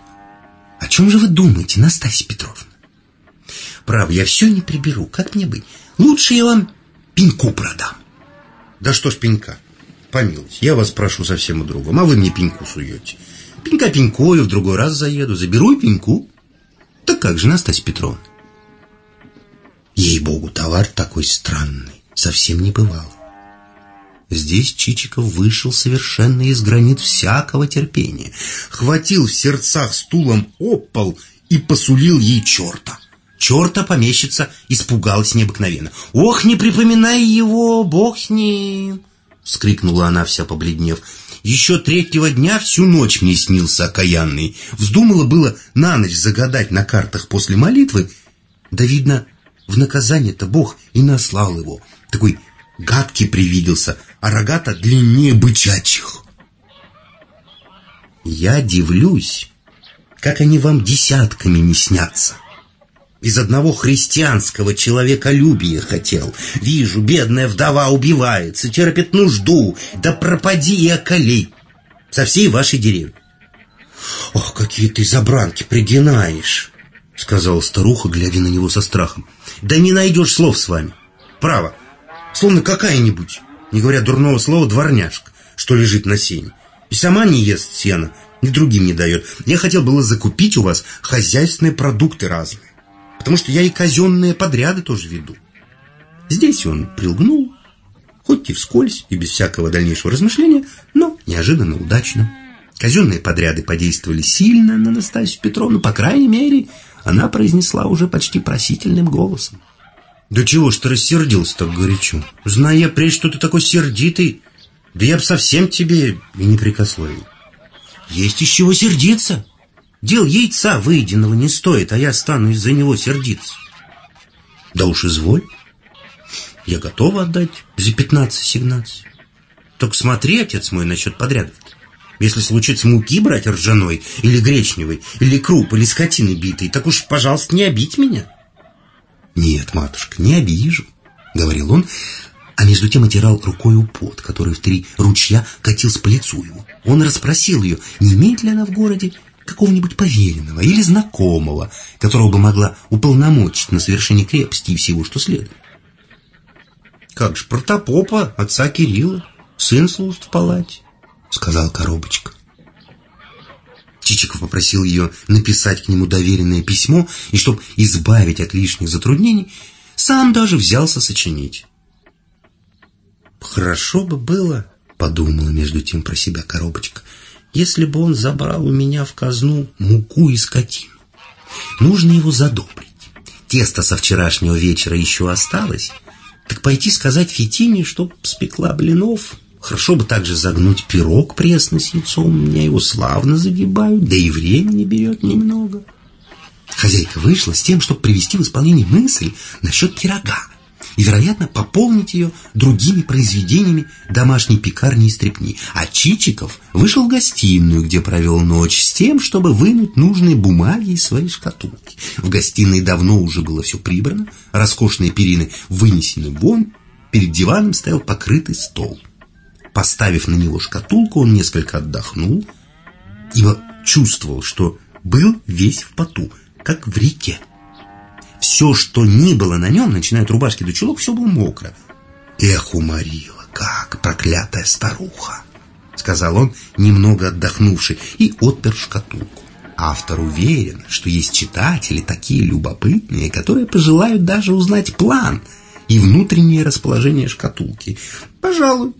О чем же вы думаете, Настасья Петровна? Право, я все не приберу. Как мне быть? Лучше я вам пеньку продам. Да что ж пенька? Помилуйте, я вас прошу совсем о другом, а вы мне пеньку суете. Пенька пенькою, в другой раз заеду, заберу и пеньку. Так как же, Настасья Петровна? Ей-богу, товар такой странный, совсем не бывал. Здесь Чичиков вышел совершенно из гранит всякого терпения, хватил в сердцах стулом об и посулил ей черта. Черта помещица испугалась необыкновенно. «Ох, не припоминай его, бог с ним!» — вскрикнула она, вся побледнев. «Еще третьего дня всю ночь мне снился окаянный. Вздумала было на ночь загадать на картах после молитвы. Да, видно, в наказание-то Бог и наслал его. Такой гадкий привиделся, а рогата длиннее бычачьих. Я дивлюсь, как они вам десятками не снятся. Из одного христианского человеколюбия хотел. Вижу, бедная вдова убивается, терпит нужду, да пропади и околей со всей вашей деревни. «Ох, какие ты забранки пригинаешь!» — сказала старуха, глядя на него со страхом. «Да не найдешь слов с вами. Право, словно какая-нибудь, не говоря дурного слова, дворняжка, что лежит на сене. И сама не ест сена, ни другим не дает. Я хотел было закупить у вас хозяйственные продукты разные, потому что я и казенные подряды тоже веду. Здесь он прилгнул, хоть и вскользь, и без всякого дальнейшего размышления, но неожиданно удачно. Казенные подряды подействовали сильно на Настасью Петровну, по крайней мере, она произнесла уже почти просительным голосом. Да чего ж ты рассердился так горячо? Зная прежде, что ты такой сердитый, да я бы совсем тебе и не прикословил. Есть из чего сердиться. Дел яйца выеденного не стоит, а я стану из-за него сердиться. Да уж изволь. Я готов отдать за пятнадцать-семнадцать. Только смотри, отец мой, насчет подрядов. Если случится муки брать ржаной, или гречневой, или круп, или скотины битой, так уж, пожалуйста, не обидь меня. Нет, матушка, не обижу, говорил он, а между тем отирал рукой пот, который в три ручья катился по лицу ему. Он расспросил ее, не имеет ли она в городе какого-нибудь поверенного или знакомого, которого бы могла уполномочить на совершение крепости и всего, что следует. «Как же, протопопа, отца Кирилла, сын служит в палате», — сказал коробочка. Чичиков попросил ее написать к нему доверенное письмо, и чтобы избавить от лишних затруднений, сам даже взялся сочинить. «Хорошо бы было», — подумала между тем про себя коробочка, «если бы он забрал у меня в казну муку и скотину. Нужно его задобрить. Тесто со вчерашнего вечера еще осталось, так пойти сказать Фетине, чтоб спекла блинов. Хорошо бы также загнуть пирог пресный с яйцом, у меня его славно загибают, да и времени берет немного». Хозяйка вышла с тем, чтобы привести в исполнение мысль насчет пирога и, вероятно, пополнить ее другими произведениями домашней пекарни и стрепни. А Чичиков вышел в гостиную, где провел ночь с тем, чтобы вынуть нужные бумаги из своей шкатулки. В гостиной давно уже было все прибрано, роскошные перины вынесены вон, перед диваном стоял покрытый стол. Поставив на него шкатулку, он несколько отдохнул, ибо чувствовал, что был весь в поту, как в реке. Все, что ни было на нем, начиная от рубашки до чулок, все было мокро. «Эх, уморила, как проклятая старуха!» Сказал он, немного отдохнувший, и отпер шкатулку. Автор уверен, что есть читатели такие любопытные, которые пожелают даже узнать план и внутреннее расположение шкатулки. Пожалуй,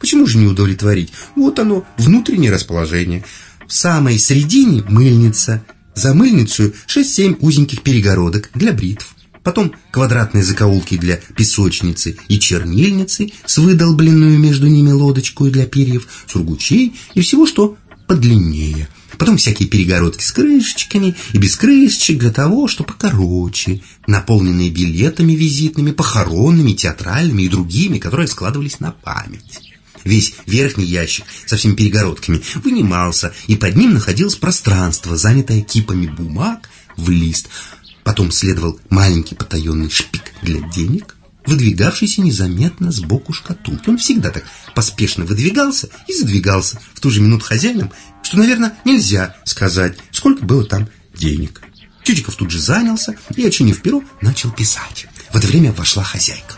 почему же не удовлетворить? Вот оно, внутреннее расположение. В самой середине мыльница, за мыльницу 6-7 узеньких перегородок для бритв. Потом квадратные закоулки для песочницы и чернильницы с выдолбленную между ними лодочку для перьев, сургучей и всего, что подлиннее. Потом всякие перегородки с крышечками и без крышечек для того, что покороче, наполненные билетами визитными, похоронными, театральными и другими, которые складывались на память. Весь верхний ящик со всеми перегородками вынимался, и под ним находилось пространство, занятое кипами бумаг в лист. Потом следовал маленький потаенный шпик для денег, выдвигавшийся незаметно сбоку шкатулки. Он всегда так поспешно выдвигался и задвигался в ту же минуту хозяином, что, наверное, нельзя сказать, сколько было там денег. Чучиков тут же занялся и, очинив перо, начал писать. В это время вошла хозяйка.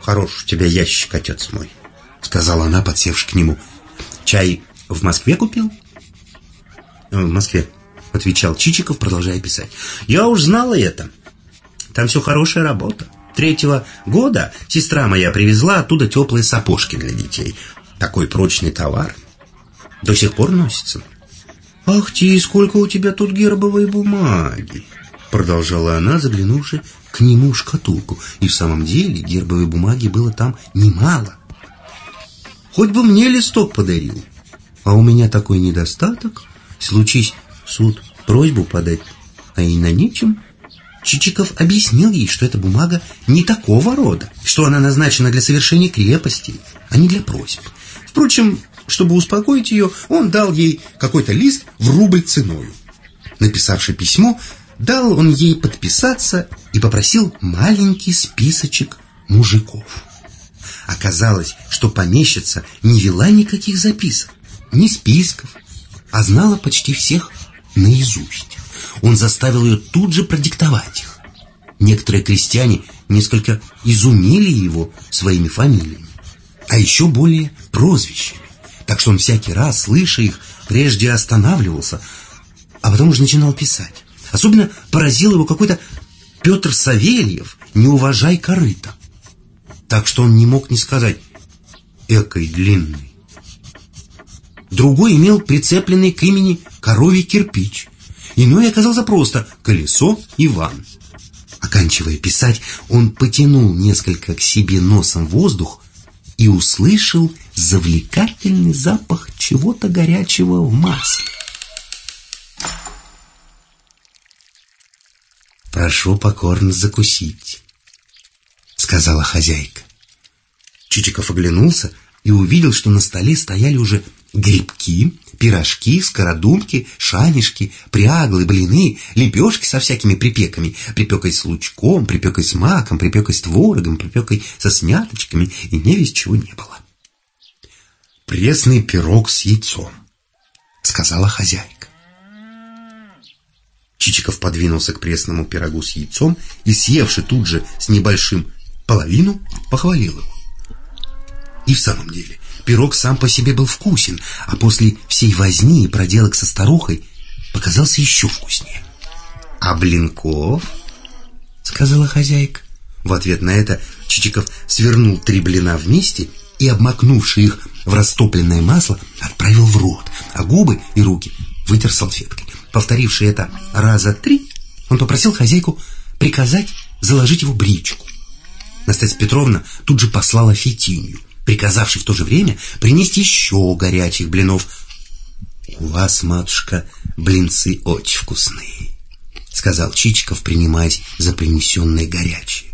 «Хорош у тебя ящик, отец мой», сказала она, подсевши к нему. «Чай в Москве купил?» «Э, «В Москве», — отвечал Чичиков, продолжая писать. «Я уж знала это. Там все хорошая работа. Третьего года сестра моя привезла оттуда теплые сапожки для детей. Такой прочный товар. До сих пор носится». «Ах ты, сколько у тебя тут гербовой бумаги!» Продолжала она, заглянувши к нему в шкатулку. И в самом деле гербовой бумаги было там немало. Хоть бы мне листок подарил. А у меня такой недостаток. Случись суд просьбу подать, а и на нечем. Чичиков объяснил ей, что эта бумага не такого рода, что она назначена для совершения крепости, а не для просьб. Впрочем, чтобы успокоить ее, он дал ей какой-то лист в рубль ценою. Написавший письмо, дал он ей подписаться и попросил маленький списочек мужиков. Оказалось, что помещица не вела никаких записок, ни списков, а знала почти всех наизусть. Он заставил ее тут же продиктовать их. Некоторые крестьяне несколько изумили его своими фамилиями, а еще более прозвищами. Так что он всякий раз, слыша их, прежде останавливался, а потом уже начинал писать. Особенно поразил его какой-то Петр Савельев «Не уважай корыта» так что он не мог не сказать «экой длинный». Другой имел прицепленный к имени коровий кирпич. Иной оказался просто колесо Иван. Оканчивая писать, он потянул несколько к себе носом воздух и услышал завлекательный запах чего-то горячего в масле. «Прошу покорно закусить», — сказала хозяйка. Чичиков оглянулся и увидел, что на столе стояли уже грибки, пирожки, скородумки, шанишки, пряглы, блины, лепешки со всякими припеками, припекой с лучком, припекой с маком, припекой с творогом, припекой со сняточками, и не весь чего не было. «Пресный пирог с яйцом», — сказала хозяйка. Чичиков подвинулся к пресному пирогу с яйцом и, съевши тут же с небольшим половину, похвалил его. И в самом деле, пирог сам по себе был вкусен, а после всей возни и проделок со старухой показался еще вкуснее. «А блинков?» — сказала хозяйка. В ответ на это Чичиков свернул три блина вместе и, обмакнувши их в растопленное масло, отправил в рот, а губы и руки вытер салфеткой. Повторивши это раза три, он попросил хозяйку приказать заложить его бричку. Настасья Петровна тут же послала Фетинью, приказавший в то же время принести еще горячих блинов. «У вас, матушка, блинцы очень вкусные», — сказал Чичиков, принимаясь за принесенные горячие.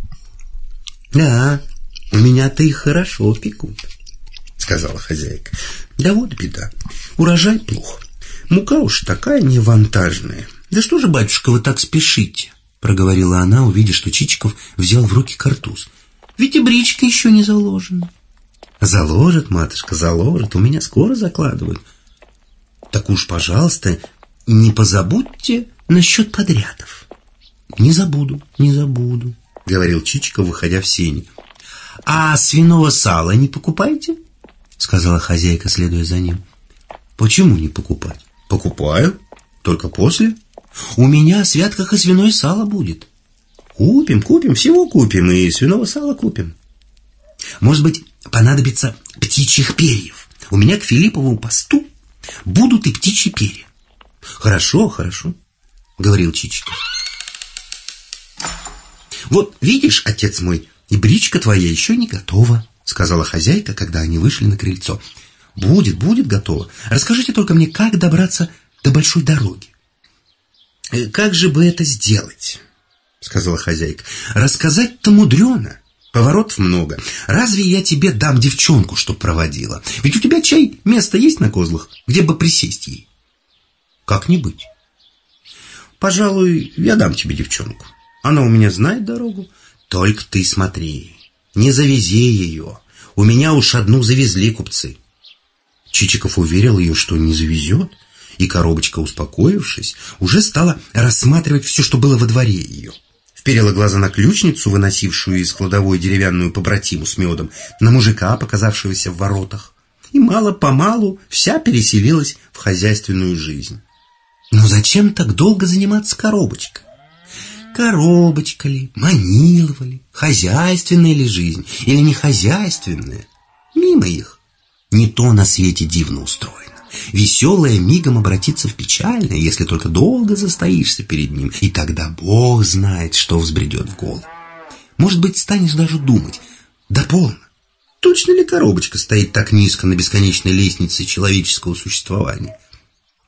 «Да, у меня-то их хорошо пекут», — сказала хозяйка. «Да вот беда, урожай плохо, мука уж такая невантажная». «Да что же, батюшка, вы так спешите?» — проговорила она, увидя, что Чичиков взял в руки картуз. «Ведь и бричка еще не заложена». Заложит, матушка, заложит. У меня скоро закладывают. Так уж, пожалуйста, не позабудьте насчет подрядов. Не забуду, не забуду, говорил Чичиков, выходя в сени. А свиного сала не покупаете? Сказала хозяйка, следуя за ним. Почему не покупать? Покупаю, только после. У меня святках и свиное сало будет. Купим, купим, всего купим, и свиного сала купим. Может быть, понадобится птичьих перьев. У меня к Филиппову посту будут и птичьи перья. Хорошо, хорошо, говорил Чичиков. Вот видишь, отец мой, и бричка твоя еще не готова, сказала хозяйка, когда они вышли на крыльцо. Будет, будет готова. Расскажите только мне, как добраться до большой дороги. «Э, как же бы это сделать? Сказала хозяйка. Рассказать-то мудрено. Поворотов много. Разве я тебе дам девчонку, чтоб проводила? Ведь у тебя чай, место есть на козлах, где бы присесть ей? Как не быть? Пожалуй, я дам тебе девчонку. Она у меня знает дорогу. Только ты смотри, не завези ее. У меня уж одну завезли купцы. Чичиков уверил ее, что не завезет, и коробочка, успокоившись, уже стала рассматривать все, что было во дворе ее вперила глаза на ключницу, выносившую из кладовой деревянную побратиму с медом, на мужика, показавшегося в воротах, и мало-помалу вся переселилась в хозяйственную жизнь. Но зачем так долго заниматься коробочкой? Коробочка ли, манилова ли, хозяйственная ли жизнь или не хозяйственная? Мимо их. Не то на свете дивно устроено. Веселое мигом обратится в печальное, если только долго застоишься перед ним, и тогда Бог знает, что взбредет в голову. Может быть, станешь даже думать, да полно, точно ли коробочка стоит так низко на бесконечной лестнице человеческого существования?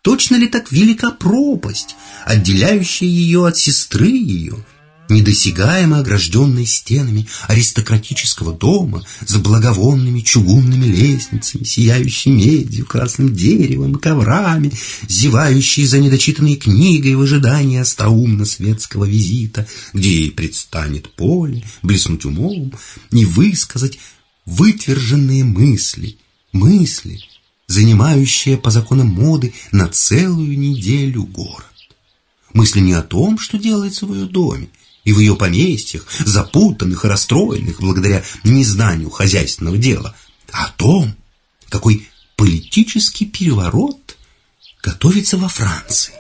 Точно ли так велика пропасть, отделяющая ее от сестры ее, недосягаемо огражденной стенами аристократического дома с благовонными чугунными лестницами, сияющей медью, красным деревом коврами, зевающей за недочитанной книгой в ожидании остроумно-светского визита, где ей предстанет поле, блеснуть умом и высказать вытверженные мысли, мысли, занимающие по законам моды на целую неделю город. Мысли не о том, что делается в ее доме, и в ее поместьях, запутанных и расстроенных благодаря незнанию хозяйственного дела, а о том, какой политический переворот готовится во Франции.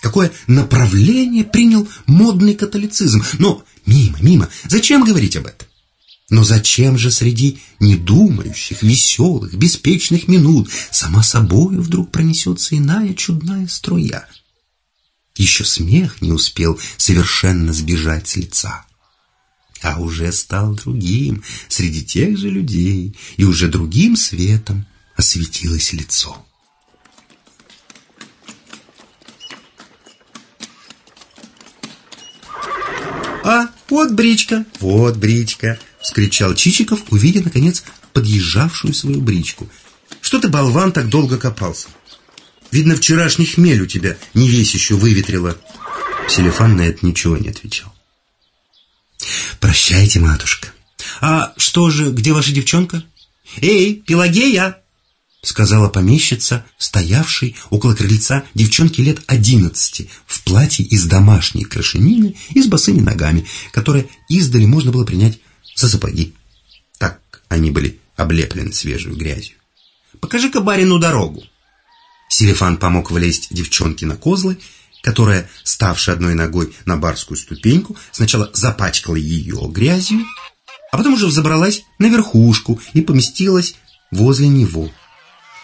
Какое направление принял модный католицизм. Но мимо, мимо, зачем говорить об этом? Но зачем же среди недумающих, веселых, беспечных минут сама собою вдруг пронесется иная чудная струя – еще смех не успел совершенно сбежать с лица. а уже стал другим среди тех же людей, и уже другим светом осветилось лицо. «А, вот бричка!» «Вот бричка!» — вскричал Чичиков, увидя, наконец, подъезжавшую свою бричку. «Что ты, болван, так долго копался? Видно, вчерашний хмель у тебя не весь еще выветрило». Селефан на это ничего не отвечал. «Прощайте, матушка». «А что же, где ваша девчонка?» «Эй, Пелагея!» сказала помещица, стоявшей около крыльца девчонки лет одиннадцати в платье из домашней крашенины и с босыми ногами, которые издали можно было принять за сапоги. Так они были облеплены свежей грязью. «Покажи-ка барину дорогу!» Селефан помог влезть девчонке на козлы, которая, ставшая одной ногой на барскую ступеньку, сначала запачкала ее грязью, а потом уже взобралась на верхушку и поместилась возле него.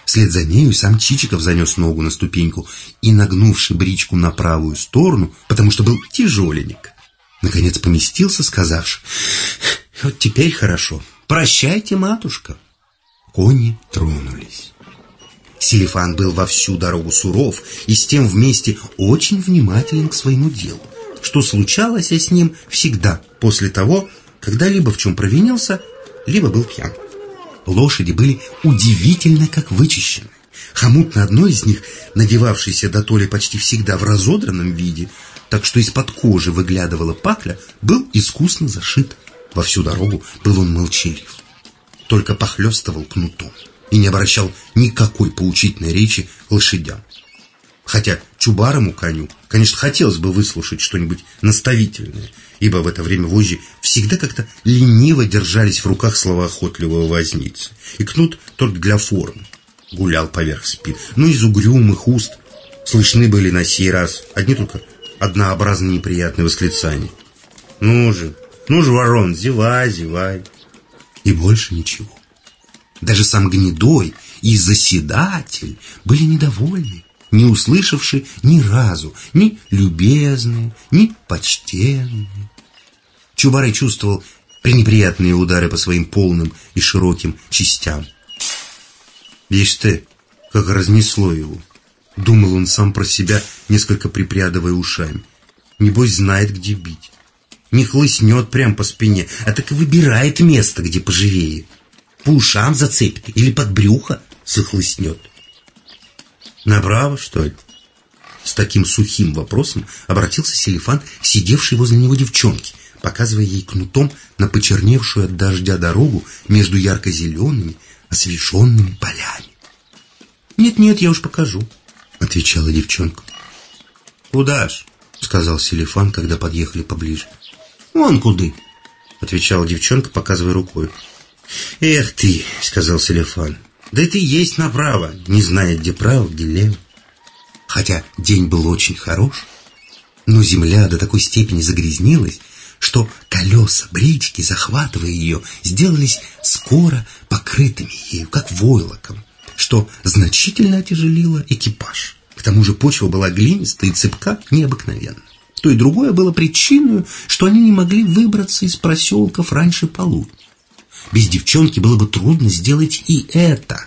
Вслед за нею сам Чичиков занес ногу на ступеньку и, нагнувший бричку на правую сторону, потому что был тяжеленек, наконец поместился, сказавши «Вот теперь хорошо. Прощайте, матушка». Кони тронулись. Селифан был во всю дорогу суров и с тем вместе очень внимателен к своему делу, что случалось с ним всегда после того, когда либо в чем провинился, либо был пьян. Лошади были удивительно как вычищены. Хомут на одной из них, надевавшийся до толи почти всегда в разодранном виде, так что из-под кожи выглядывала пакля, был искусно зашит. Во всю дорогу был он молчалив. Только похлестывал кнутом и не обращал никакой поучительной речи лошадям. Хотя чубарому коню, конечно, хотелось бы выслушать что-нибудь наставительное, ибо в это время вожжи всегда как-то лениво держались в руках словоохотливого возницы. И кнут только для формы гулял поверх спин. Но из угрюмых уст слышны были на сей раз одни только однообразные неприятные восклицания. «Ну же, ну же, ворон, зевай, зевай!» И больше ничего. Даже сам Гнедой и Заседатель были недовольны не услышавши ни разу ни любезные, ни почтенные. Чубарай чувствовал пренеприятные удары по своим полным и широким частям. «Видишь ты, как разнесло его!» Думал он сам про себя, несколько припрядывая ушами. Небось знает, где бить. Не хлыстнет прям по спине, а так и выбирает место, где поживее. По ушам зацепит или под брюхо захлыстнет. Направо, что ли? С таким сухим вопросом обратился Селифан к сидевшей возле него девчонке, показывая ей кнутом на почерневшую от дождя дорогу между ярко-зелеными, освещенными полями. «Нет-нет, я уж покажу», — отвечала девчонка. «Куда ж?» — сказал Селифан, когда подъехали поближе. «Вон куды», — отвечала девчонка, показывая рукой. «Эх ты», — сказал Селифан, да и есть направо, не зная, где право, где лево. Хотя день был очень хорош, но земля до такой степени загрязнилась, что колеса брички, захватывая ее, сделались скоро покрытыми ею, как войлоком, что значительно отяжелило экипаж. К тому же почва была глинистая и цепка необыкновенно. То и другое было причиной, что они не могли выбраться из проселков раньше полудня. Без девчонки было бы трудно сделать и это,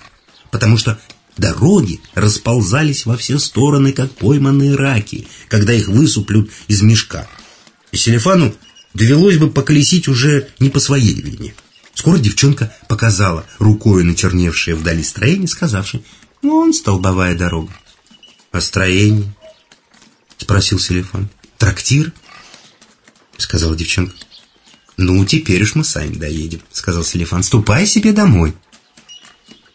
потому что дороги расползались во все стороны, как пойманные раки, когда их высуплют из мешка. И Селефану довелось бы поколесить уже не по своей вине. Скоро девчонка показала рукой начерневшее вдали строение, сказавши, «Вон столбовая дорога». «А строение?» — спросил Селефан. «Трактир?» — сказала девчонка. «Ну, теперь уж мы сами доедем», — сказал Селифан. «Ступай себе домой».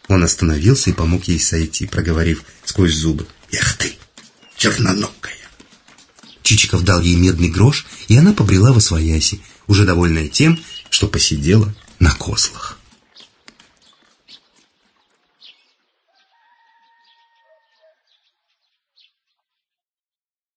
Он остановился и помог ей сойти, проговорив сквозь зубы. «Эх ты, черноногая!» Чичиков дал ей медный грош, и она побрела во свояси, уже довольная тем, что посидела на кослах.